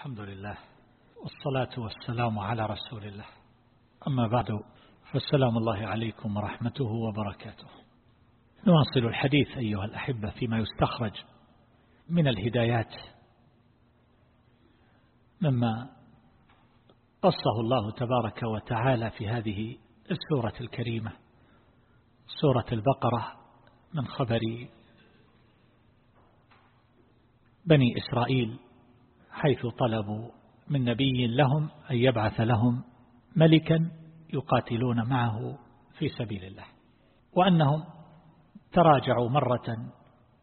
الحمد لله والصلاة والسلام على رسول الله. أما بعد فالسلام الله عليكم ورحمته وبركاته. نواصل الحديث أيها الأحبة فيما يستخرج من الهدايات مما قصه الله تبارك وتعالى في هذه السورة الكريمة سورة البقرة من خبر بني إسرائيل. حيث طلبوا من نبي لهم أن يبعث لهم ملكا يقاتلون معه في سبيل الله وأنهم تراجعوا مرة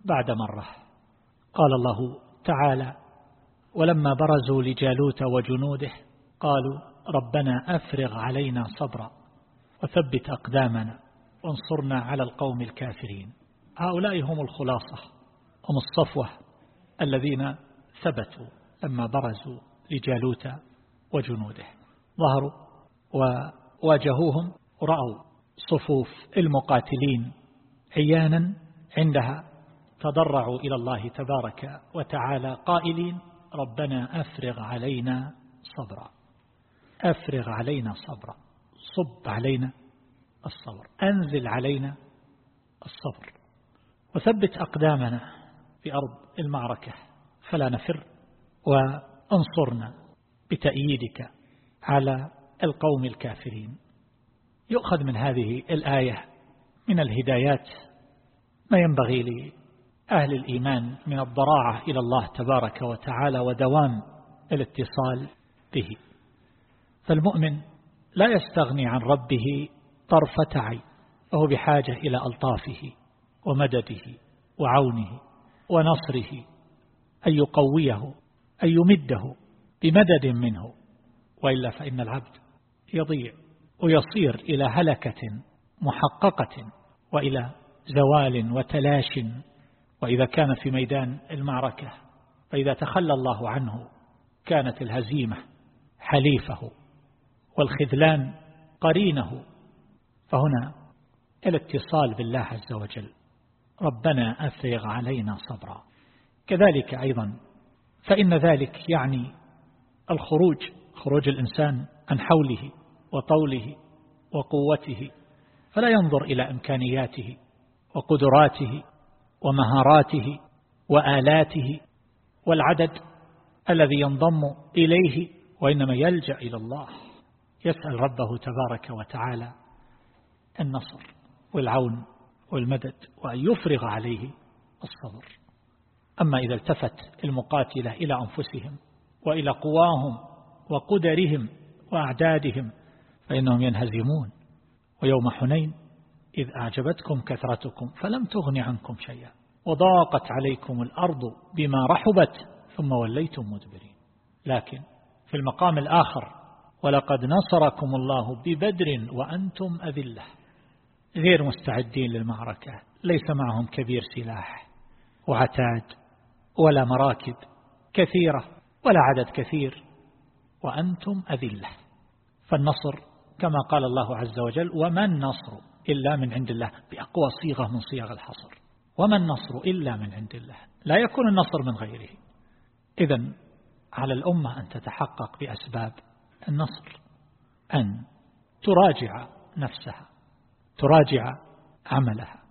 بعد مرة. قال الله تعالى ولما برزوا لجالوت وجنوده قالوا ربنا أفرغ علينا صبرا وثبت أقدامنا وانصرنا على القوم الكافرين. هؤلاء هم الخلاصة هم الصفوة الذين ثبتوا. لما برزوا لجالوت وجنوده. ظهروا وواجهوهم ورأوا صفوف المقاتلين عيانا عندها تضرعوا إلى الله تبارك وتعالى قائلين ربنا أفرغ علينا صبرا. أفرغ علينا صبرا. صب علينا الصبر. أنزل علينا الصبر. وثبت أقدامنا في أرض المعركة. فلا نفر. وانصرنا بتأييدك على القوم الكافرين. يؤخذ من هذه الآية من الهدايات ما ينبغي لأهل الإيمان من الضراعة إلى الله تبارك وتعالى ودوام الاتصال به. فالمؤمن لا يستغني عن ربه طرفة عين وهو بحاجة إلى ألطافه ومدده وعونه ونصره أن يقويه أن يمده بمدد منه وإلا فإن العبد يضيع ويصير إلى هلكة محققة وإلى زوال وتلاش. وإذا كان في ميدان المعركة فإذا تخلى الله عنه كانت الهزيمة حليفه والخذلان قرينه. فهنا الاتصال بالله عز وجل ربنا أفرغ علينا صبرا. كذلك أيضا فإن ذلك يعني الخروج خروج الإنسان عن حوله وطوله وقوته فلا ينظر إلى إمكانياته وقدراته ومهاراته وآلاته والعدد الذي ينضم إليه وإنما يلجأ إلى الله يسأل ربه تبارك وتعالى النصر والعون والمدد وأن يفرغ عليه الصبر. أما إذا التفت المقاتلة إلى أنفسهم وإلى قواهم وقدرهم وأعدادهم فإنهم ينهزمون. ويوم حنين إذ أعجبتكم كثرتكم فلم تغن عنكم شيئا وضاقت عليكم الأرض بما رحبت ثم وليتم مدبرين. لكن في المقام الآخر ولقد نصركم الله ببدر وأنتم أذلة غير مستعدين للمعركة ليس معهم كبير سلاح وعتاد ولا مراكب كثيرة ولا عدد كثير وأنتم أذلة. فالنصر كما قال الله عز وجل وما النصر إلا من عند الله. بأقوى صيغة من صيغ الحصر. وما النصر إلا من عند الله. لا يكون النصر من غيره. إذا على الأمة أن تتحقق بأسباب النصر. أن تراجع نفسها تراجع عملها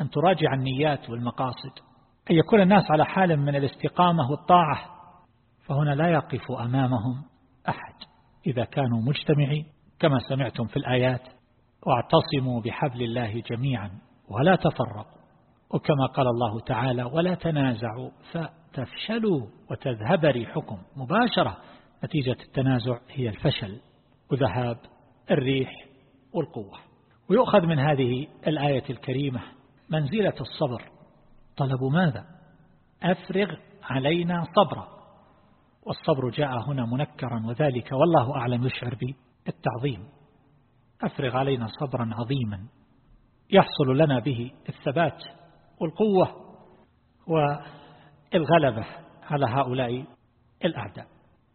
أن تراجع النيات والمقاصد. أن يكون الناس على حال من الاستقامة والطاعة فهنا لا يقف أمامهم أحد. إذا كانوا مجتمعين كما سمعتم في الآيات واعتصموا بحبل الله جميعا ولا تفرقوا. وكما قال الله تعالى ولا تنازعوا فتفشلوا وتذهب ريحكم. مباشرة نتيجة التنازع هي الفشل وذهاب الريح والقوة. ويؤخذ من هذه الآية الكريمة منزلة الصبر. طلب ماذا؟ أفرغ علينا صبرا. والصبر جاء هنا منكرا وذلك والله أعلم يشعر بالتعظيم. أفرغ علينا صبرا عظيما يحصل لنا به الثبات والقوة والغلبة على هؤلاء الأعداء.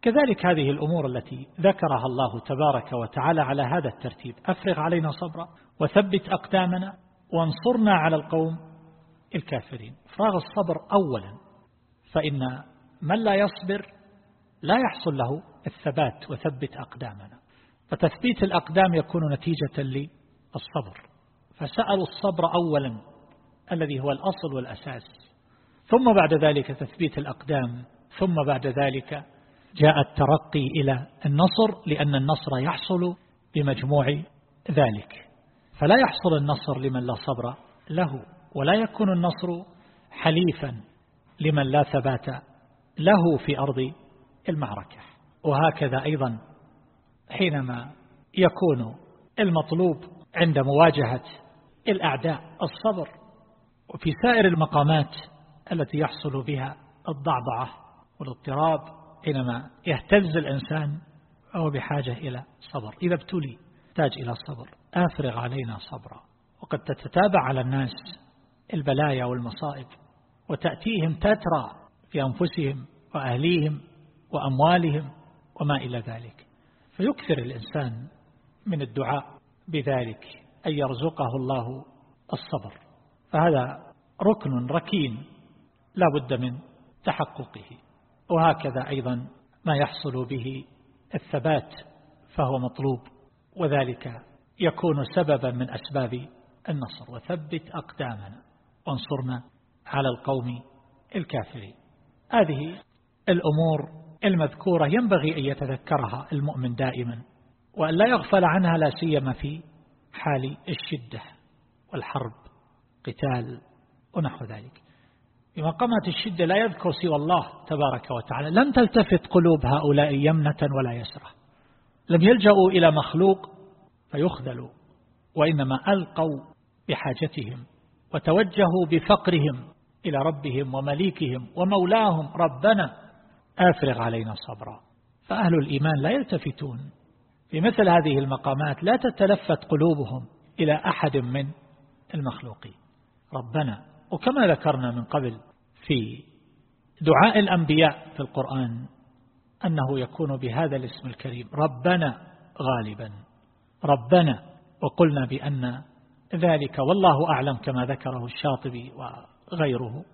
كذلك هذه الأمور التي ذكرها الله تبارك وتعالى على هذا الترتيب. أفرغ علينا صبرا وثبت أقدامنا وانصرنا على القوم الكافرين. فراغ الصبر أولا. فإن من لا يصبر لا يحصل له الثبات وثبت أقدامنا. فتثبيت الأقدام يكون نتيجة للصبر. فسألوا الصبر أولا الذي هو الأصل والأساس. ثم بعد ذلك تثبيت الأقدام. ثم بعد ذلك جاء الترقي إلى النصر لأن النصر يحصل بمجموع ذلك. فلا يحصل النصر لمن لا صبر له. ولا يكون النصر حليفا لمن لا ثبات له في أرض المعركة. وهكذا أيضا حينما يكون المطلوب عند مواجهة الأعداء الصبر. وفي سائر المقامات التي يحصل بها الضعضعة والاضطراب حينما يهتز الإنسان فهو بحاجة إلى صبر. إذا ابتلي تحتاج إلى صبر. أفرغ علينا صبرا. وقد تتتابع على الناس البلايا والمصائب وتأتيهم تترى في أنفسهم وأهليهم وأموالهم وما إلى ذلك. فيكثر الإنسان من الدعاء بذلك أن يرزقه الله الصبر. فهذا ركن ركين لا بد من تحققه. وهكذا أيضا ما يحصل به الثبات فهو مطلوب وذلك يكون سببا من أسباب النصر. وثبت أقدامنا. وانصرنا على القوم الكافرين. هذه الأمور المذكورة ينبغي أن يتذكرها المؤمن دائما وأن لا يغفل عنها لا سيما في حال الشدة والحرب قتال ونحو ذلك. في مقامات الشدة لا يذكر سوى الله تبارك وتعالى. لم تلتفت قلوب هؤلاء يمنة ولا يسرة. لم يلجأوا إلى مخلوق فيخذلوا وإنما ألقوا بحاجتهم وتوجهوا بفقرهم إلى ربهم ومليكهم ومولاهم. ربنا أفرغ علينا صبرا فأهل الإيمان لا يلتفتون. في مثل هذه المقامات لا تتلفت قلوبهم إلى أحد من المخلوقين. ربنا وكما ذكرنا من قبل في دعاء الأنبياء في القرآن أنه يكون بهذا الاسم الكريم. ربنا غالبا. ربنا وقلنا بأن ذلك والله أعلم كما ذكره الشاطبي وغيره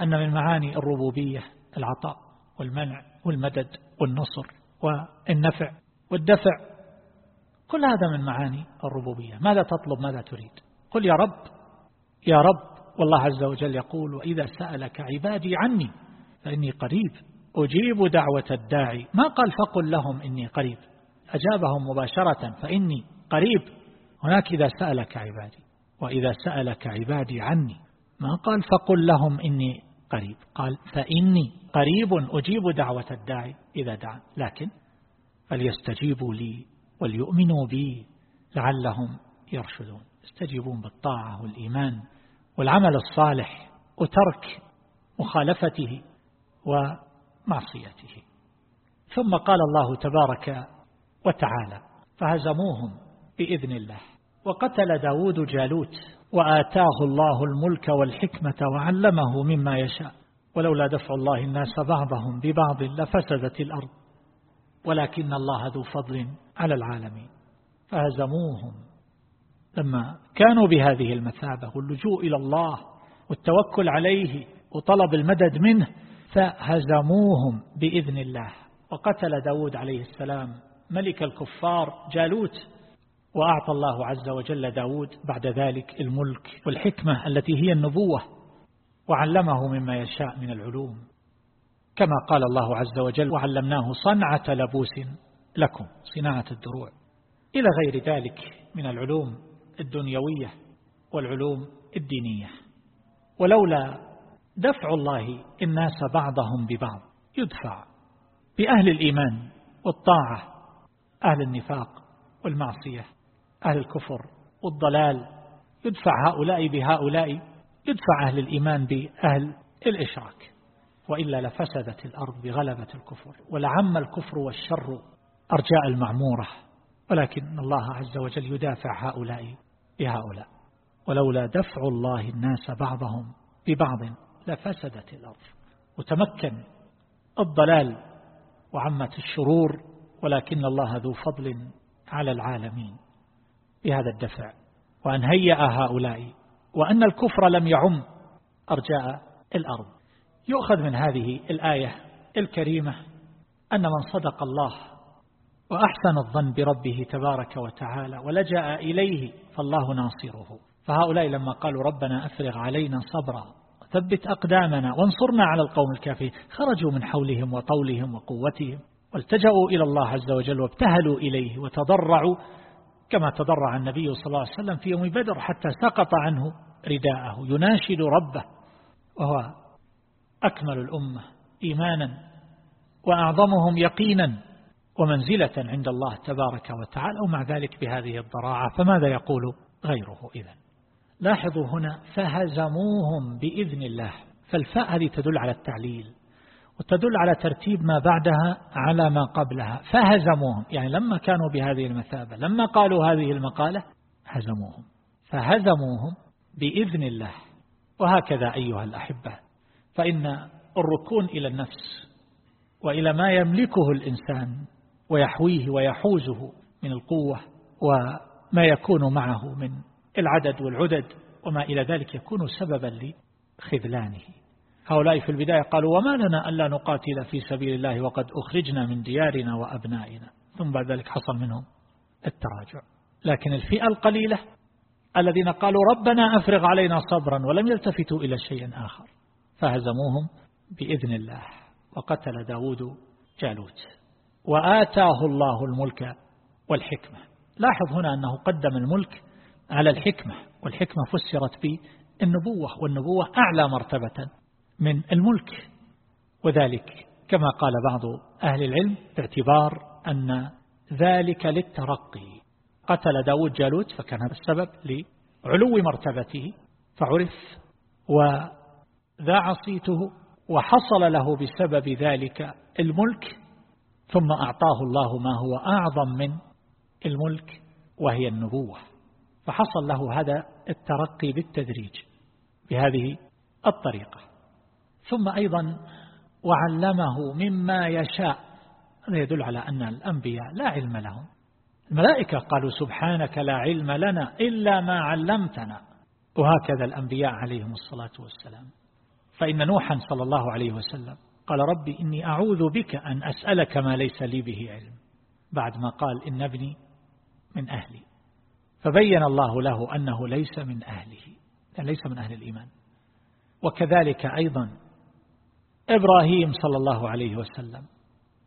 أن من معاني الربوبية العطاء والمنع والمدد والنصر والنفع والدفع. كل هذا من معاني الربوبية. ماذا تطلب؟ ماذا تريد؟ قل يا رب يا رب والله عز وجل يقول وإذا سألك عبادي عني فإني قريب أجيب دعوة الداعي. ما قال فقل لهم إني قريب. أجابهم مباشرة فإني قريب. هناك إذا سألك عبادي وإذا سألك عبادي عني ما قال فقل لهم إني قريب قال فإني قريب أجيب دعوة الداعي إذا دعا لكن فليستجيبوا لي وليؤمنوا بي لعلهم يرشدون. يستجيبون بالطاعة والإيمان والعمل الصالح وترك مخالفته ومعصيته. ثم قال الله تبارك وتعالى فهزموهم بإذن الله. وقتل داود جالوت وآتاه الله الملك والحكمة وعلمه مما يشاء. ولولا دفع الله الناس بعضهم ببعض لفسدت الأرض. ولكن الله ذو فضل على العالمين. فهزموهم. لما كانوا بهذه المثابة واللجوء إلى الله والتوكل عليه وطلب المدد منه فهزموهم بإذن الله. وقتل داود عليه السلام ملك الكفار جالوت وأعطى الله عز وجل داود بعد ذلك الملك والحكمة التي هي النبوة وعلمه مما يشاء من العلوم. كما قال الله عز وجل وعلمناه صنعة لبوس لكم صناعة الدروع. إلى غير ذلك من العلوم الدنيوية والعلوم الدينية. ولولا دفع الله الناس بعضهم ببعض يدفع بأهل الإيمان والطاعة أهل النفاق والمعصية. أهل الكفر والضلال يدفع هؤلاء بهؤلاء يدفع أهل الإيمان بأهل الإشراك. وإلا لفسدت الأرض بغلبة الكفر ولعم الكفر والشر أرجاء المعمورة. ولكن الله عز وجل يدافع هؤلاء بهؤلاء. ولولا دفع الله الناس بعضهم ببعض لفسدت الأرض. وتمكن الضلال وعمت الشرور ولكن الله ذو فضل على العالمين. بهذا الدفع وأن هيأ هؤلاء وأن الكفر لم يعم أرجاء الأرض. يؤخذ من هذه الآية الكريمة أن من صدق الله وأحسن الظن بربه تبارك وتعالى ولجأ إليه فالله ناصره. فهؤلاء لما قالوا ربنا أفرغ علينا صبرا ثبت أقدامنا وانصرنا على القوم الكافرين خرجوا من حولهم وطولهم وقوتهم والتجأوا إلى الله عز وجل وابتهلوا إليه وتضرعوا كما تضرع النبي صلى الله عليه وسلم في يوم بدر حتى سقط عنه رداءه يناشد ربه وهو أكمل الأمة إيمانا وأعظمهم يقينا ومنزلة عند الله تبارك وتعالى ومع ذلك بهذه الضراعة فماذا يقول غيره إذن؟ لاحظوا هنا فهزموهم بإذن الله فالفاء هذه تدل على التعليل. وتدل على ترتيب ما بعدها على ما قبلها. فهزموهم. يعني لما كانوا بهذه المثابة لما قالوا هذه المقالة هزموهم. فهزموهم بإذن الله. وهكذا أيها الأحبة. فإن الركون إلى النفس وإلى ما يملكه الإنسان ويحويه ويحوزه من القوة وما يكون معه من العدد والعدد وما إلى ذلك يكون سببا لخذلانه. هؤلاء في البداية قالوا وما لنا ألا نقاتل في سبيل الله وقد أخرجنا من ديارنا وأبنائنا. ثم بعد ذلك حصل منهم التراجع. لكن الفئة القليلة الذين قالوا ربنا أفرغ علينا صبرا ولم يلتفتوا إلى شيء آخر فهزموهم بإذن الله. وقتل داود جالوت. وآتاه الله الملك والحكمة. لاحظ هنا أنه قدم الملك على الحكمة والحكمة فسرت بالنبوة والنبوة أعلى مرتبة. من الملك. وذلك كما قال بعض أهل العلم باعتبار أن ذلك للترقي. قتل داود جالوت فكان هذا السبب لعلو مرتبته فعرف وذاع صيته وحصل له بسبب ذلك الملك ثم أعطاه الله ما هو أعظم من الملك وهي النبوة. فحصل له هذا الترقي بالتدريج بهذه الطريقة. ثم أيضا وعلمه مما يشاء. هذا يدل على أن الأنبياء لا علم لهم. الملائكة قالوا سبحانك لا علم لنا إلا ما علمتنا. وهكذا الأنبياء عليهم الصلاة والسلام. فإن نوحا صلى الله عليه وسلم قال ربي إني أعوذ بك أن أسألك ما ليس لي به علم. بعد ما قال إن ابني من أهلي. فبين الله له أنه ليس من أهله. يعني ليس من أهل الإيمان. وكذلك أيضا إبراهيم صلى الله عليه وسلم.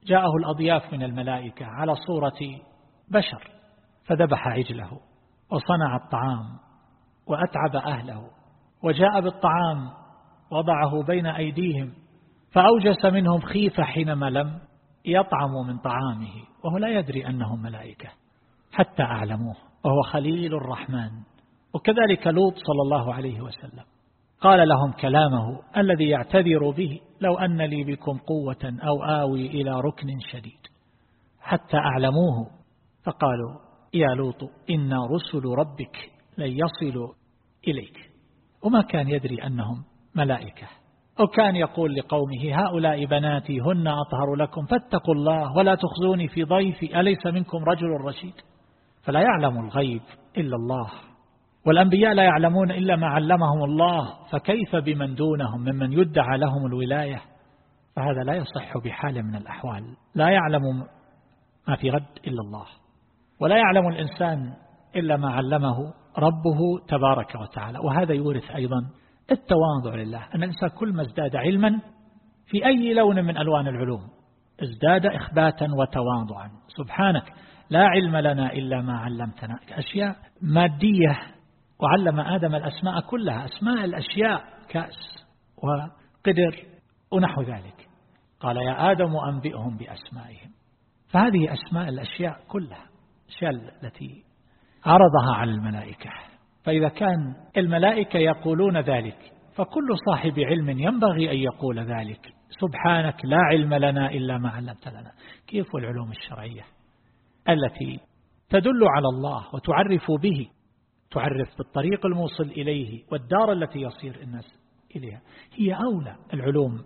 جاءه الأضياف من الملائكة على صورة بشر فذبح عجله وصنع الطعام وأتعب أهله. وجاء بالطعام وضعه بين أيديهم فأوجس منهم خيفة حينما لم يطعموا من طعامه وهو لا يدري أنهم ملائكة حتى أعلموه وهو خليل الرحمن. وكذلك لوط صلى الله عليه وسلم. قال لهم كلامه الذي يعتذر به لو أن لي بكم قوة أو آوي إلى ركن شديد. حتى أعلموه فقالوا يا لوط إنا رسل ربك لن يصلوا إليك. وما كان يدري أنهم ملائكة. وكان يقول لقومه هؤلاء بناتي هن أطهر لكم فاتقوا الله ولا تخزوني في ضيفي أليس منكم رجل رشيد؟ فلا يعلم الغيب إلا الله. والأنبياء لا يعلمون إلا ما علمهم الله فكيف بمن دونهم؟ ممن يدعى لهم الولاية. فهذا لا يصح بحال من الأحوال. لا يعلم ما في غد إلا الله. ولا يعلم الإنسان إلا ما علمه ربه تبارك وتعالى. وهذا يورث أيضا التواضع لله. أن الإنسان كل ما ازداد علما في أي لون من ألوان العلوم ازداد إخباتا وتواضعا. سبحانك لا علم لنا إلا ما علمتنا. أشياء مادية وعلم آدم الأسماء كلها أسماء الأشياء كأس وقدر ونحو ذلك. قال يا آدم أنبئهم بأسمائهم. فهذه أسماء الأشياء كلها الأشياء التي عرضها على الملائكة. فإذا كان الملائكة يقولون ذلك فكل صاحب علم ينبغي أن يقول ذلك. سبحانك لا علم لنا إلا ما علمت لنا. كيف العلوم الشرعية التي تدل على الله وتعرف به تعرف بالطريق الموصل إليه والدار التي يصير الناس إليها. هي أولى العلوم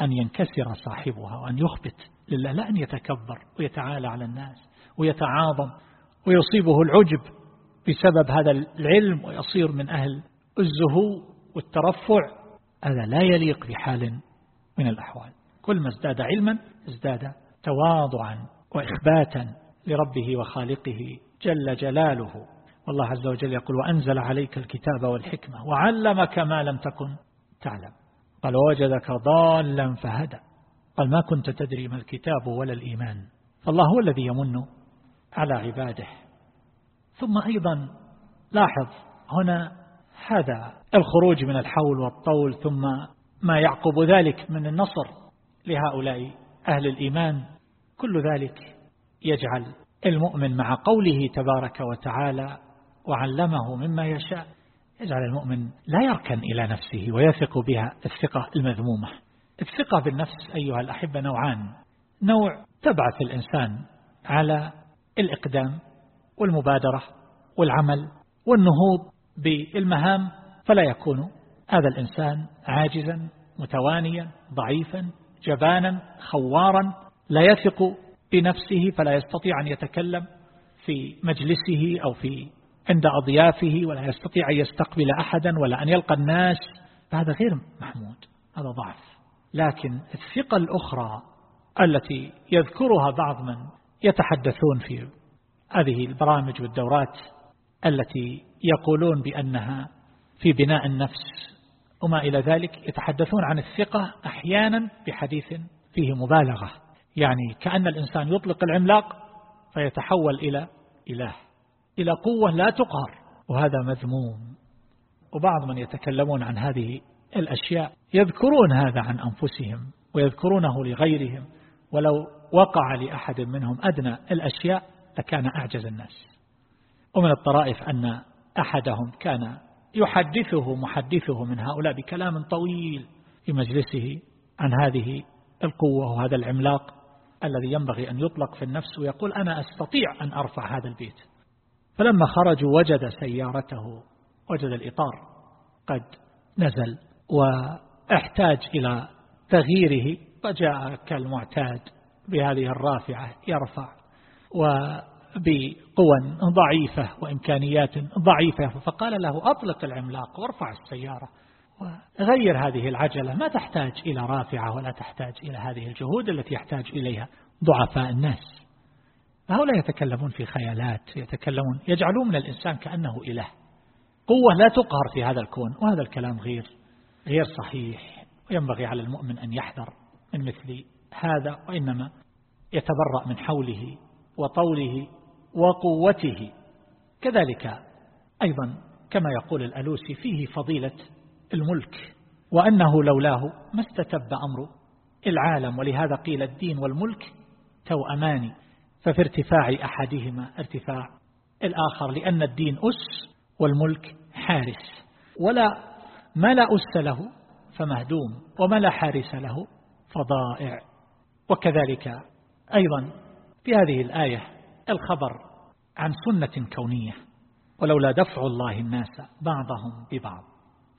أن ينكسر صاحبها وأن يخبت لله لا أن يتكبر ويتعالى على الناس ويتعاظم ويصيبه العجب بسبب هذا العلم ويصير من أهل الزهو والترفع. هذا لا يليق بحال من الأحوال. كل ما ازداد علما ازداد تواضعا وإخباتا لربه وخالقه جل جلاله. والله عز وجل يقول وأنزل عليك الكتاب والحكمة وعلمك ما لم تكن تعلم. قال ووجدك ضالا فهدى. قال ما كنت تدري ما الكتاب ولا الإيمان. فالله هو الذي يمن على عباده. ثم أيضا لاحظ هنا هذا الخروج من الحول والطول ثم ما يعقب ذلك من النصر لهؤلاء أهل الإيمان. كل ذلك يجعل المؤمن مع قوله تبارك وتعالى وعلمه مما يشاء. يجعل المؤمن لا يركن إلى نفسه ويثق بها الثقة المذمومة. الثقة بالنفس أيها الأحبة نوعان. نوع تبعث الإنسان على الإقدام والمبادرة والعمل والنهوض بالمهام فلا يكون هذا الإنسان عاجزا متوانيا ضعيفا جبانا خوارا. لا يثق بنفسه فلا يستطيع أن يتكلم في مجلسه أو في عند أضيافه ولا يستطيع أن يستقبل أحدا ولا أن يلقى الناس فهذا غير محمود هذا ضعف. لكن الثقة الأخرى التي يذكرها بعض من يتحدثون في هذه البرامج والدورات التي يقولون بأنها في بناء النفس وما إلى ذلك يتحدثون عن الثقة أحيانا بحديث فيه مبالغة. يعني كأن الإنسان يطلق العملاق فيتحول إلى إله. إلى قوة لا تقهر. وهذا مذموم. وبعض من يتكلمون عن هذه الأشياء يذكرون هذا عن أنفسهم ويذكرونه لغيرهم. ولو وقع لأحد منهم أدنى الأشياء لكان أعجز الناس. ومن الطرائف أن أحدهم كان يحدثه محدثه من هؤلاء بكلام طويل في مجلسه عن هذه القوة وهذا العملاق الذي ينبغي أن يطلق في النفس ويقول أنا أستطيع أن أرفع هذا البيت. فلما خرجوا وجد سيارته وجد الإطار قد نزل واحتاج إلى تغييره. فجاء كالمعتاد بهذه الرافعة يرفع وبقوى ضعيفة وإمكانيات ضعيفة. فقال له أطلق العملاق وارفع السيارة وغير هذه العجلة. ما تحتاج إلى رافعة ولا تحتاج إلى هذه الجهود التي يحتاج إليها ضعفاء الناس. هؤلاء يتكلمون في خيالات يتكلمون يجعلون من الإنسان كأنه إله. قوة لا تقهر في هذا الكون وهذا الكلام غير غير صحيح. وينبغي على المؤمن أن يحذر من مثل هذا وإنما يتبرأ من حوله وطوله وقوته. كذلك أيضا كما يقول الألوسي فيه فضيلة الملك وأنه لولاه ما استتب أمر. العالم ولهذا قيل الدين والملك توأمان. ففي ارتفاع أحدهما ارتفاع الآخر لأن الدين أس والملك حارس. ولا ما لا أس له فمهدوم وما لا حارس له فضائع. وكذلك أيضا في هذه الآية الخبر عن سنة كونية ولولا دفع الله الناس بعضهم ببعض.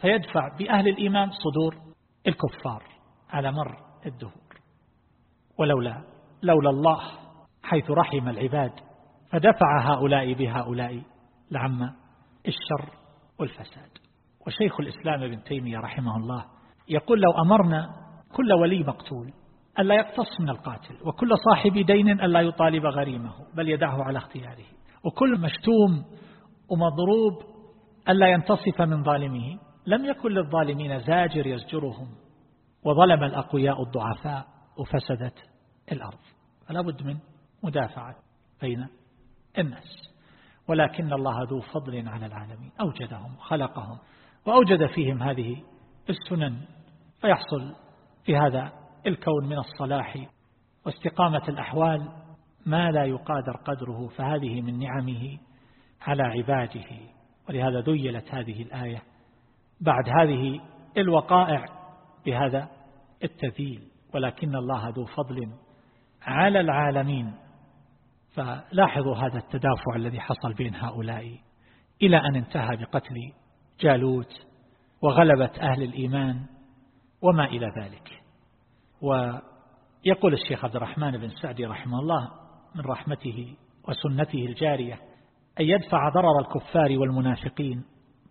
فيدفع بأهل الإيمان صدور الكفار على مر الدهور. ولولا لولا الله حيث رحم العباد فدفع هؤلاء بهؤلاء لعم الشر والفساد. وشيخ الإسلام ابن تيمية رحمه الله يقول لو أمرنا كل ولي مقتول ألا يقتص من القاتل وكل صاحب دين ألا يطالب غريمه بل يدعه على اختياره وكل مشتوم ومضروب ألا ينتصف من ظالمه لم يكن للظالمين زاجر يزجرهم وظلم الأقوياء الضعفاء وفسدت الأرض. فلا بد من مدافعة بين الناس. ولكن الله ذو فضل على العالمين. أوجدهم خلقهم وأوجد فيهم هذه السنن. فيحصل في هذا الكون من الصلاح واستقامة الأحوال ما لا يقادر قدره. فهذه من نعمه على عباده. ولهذا ذيلت هذه الآية بعد هذه الوقائع بهذا التذيل. ولكن الله ذو فضل على العالمين. فلاحظوا هذا التدافع الذي حصل بين هؤلاء إلى أن انتهى بقتل جالوت وغلبة أهل الإيمان وما إلى ذلك. ويقول الشيخ عبد الرحمن بن سعدي رحمه الله من رحمته وسنته الجارية أن يدفع ضرر الكفار والمنافقين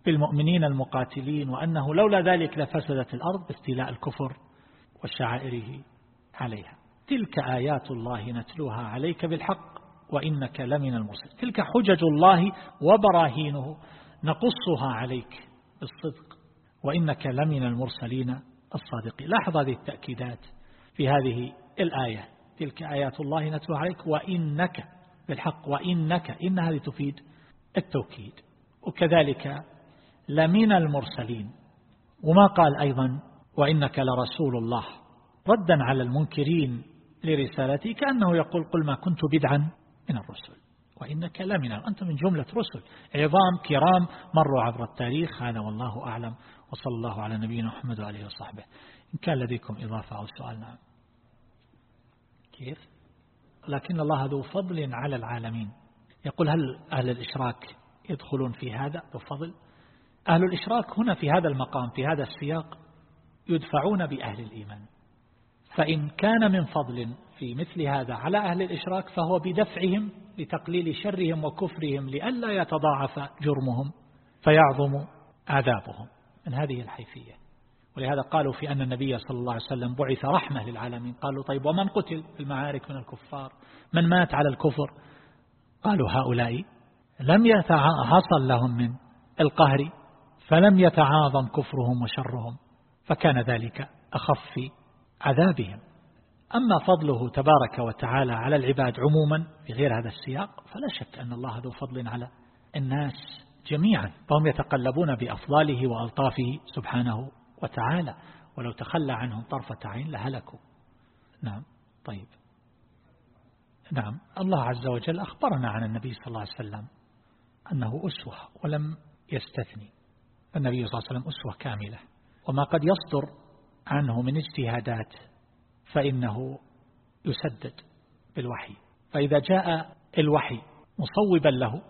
بالمؤمنين المقاتلين وأنه لولا ذلك لفسدت الأرض باستيلاء الكفر وشعائره عليها. تلك آيات الله نتلوها عليك بالحق. وإنك لمن المرسل تلك حجج الله وبراهينه نقصها عليك بالصدق. وإنك لمن المرسلين الصادقين. لاحظ هذه التأكيدات في هذه الآية. تلك آيات الله نتلوها عليك. وإنك بالحق وإنك إن هذه تفيد التوكيد. وكذلك لمن المرسلين. وما قال أيضا وإنك لرسول الله. ردا على المنكرين لرسالتي كأنه يقول قل ما كنت بدعا. من الرسل. وإنك لمن أنت من جملة رسل. عظام كرام مروا عبر التاريخ. هذا والله أعلم. وصلى الله على نبينا محمد وآله وصحبه. إن كان لديكم إضافة أو سؤال نعم. كيف؟ لكن الله ذو فضل على العالمين. يقول هل أهل الإشراك يدخلون في هذا؟ ذو فضل. أهل الإشراك هنا في هذا المقام في هذا السياق يدفعون بأهل الإيمان. فإن كان من فضل في مثل هذا على أهل الإشراك فهو بدفعهم لتقليل شرهم وكفرهم لئلا يتضاعف جرمهم فيعظم عذابهم من هذه الحيثية. ولهذا قالوا في أن النبي صلى الله عليه وسلم بعث رحمة للعالمين. قالوا طيب ومن قتل في المعارك من الكفار؟ من مات على الكفر؟ قالوا هؤلاء لم يتحصل لهم من القهر فلم يتعاظم كفرهم وشرهم فكان ذلك أخف عذابهم. أما فضله تبارك وتعالى على العباد عموما في غير هذا السياق فلا شك أن الله ذو فضل على الناس جميعا. فهم يتقلبون بأفضاله وألطافه سبحانه وتعالى. ولو تخلى عنهم طرفة عين لهلكوا. نعم. طيب. نعم. الله عز وجل أخبرنا عن النبي صلى الله عليه وسلم أنه أسوة ولم يستثني. النبي صلى الله عليه وسلم أسوة كاملة. وما قد يصدر عنه من اجتهادات فإنه يسدد بالوحي. فإذا جاء الوحي مصوبا له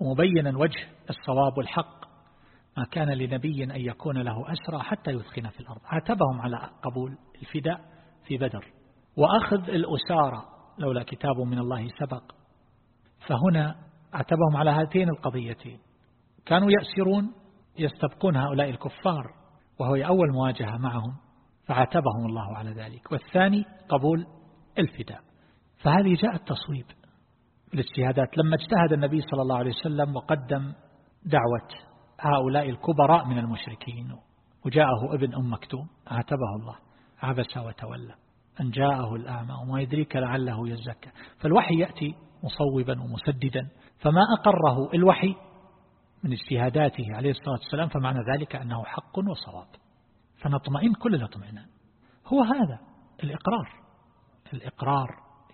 ومبينا وجه الصواب والحق ما كان لنبي أن يكون له أسرى حتى يثخن في الأرض. عاتبهم على قبول الفداء في بدر. وأخذ الأسارة لولا كتاب من الله سبق. فهنا عاتبهم على هاتين القضيتين. كانوا يأسرون يستبقون هؤلاء الكفار وهو أول مواجهة معهم. فعاتبهم الله على ذلك. والثاني قبول الفداء. فهذه جاء التصويب بالاجتهادات لما اجتهد النبي صلى الله عليه وسلم وقدم دعوة هؤلاء الكبراء من المشركين وجاءه ابن أم مكتوم عاتبه الله عبس وتولى أن جاءه الأعمى وما يدريك لعله يزكى. فالوحي يأتي مصوبا ومسددا. فما أقره الوحي من اجتهاداته عليه الصلاة والسلام فمعنى ذلك أنه حق وصواب. فنطمئن كل الاطمئنان هو هذا الإقرار. الإقرار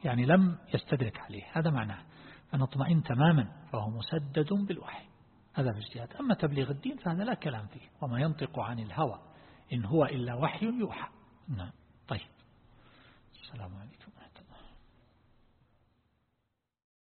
يعني لم يستدرك عليه. هذا معناه فنطمئن تماما فهو مسدد بالوحي. هذا الاجتهاد أما تبليغ الدين فهذا لا كلام فيه. وما ينطق عن الهوى إن هو إلا وحي يوحى. نعم. طيب. السلام عليكم.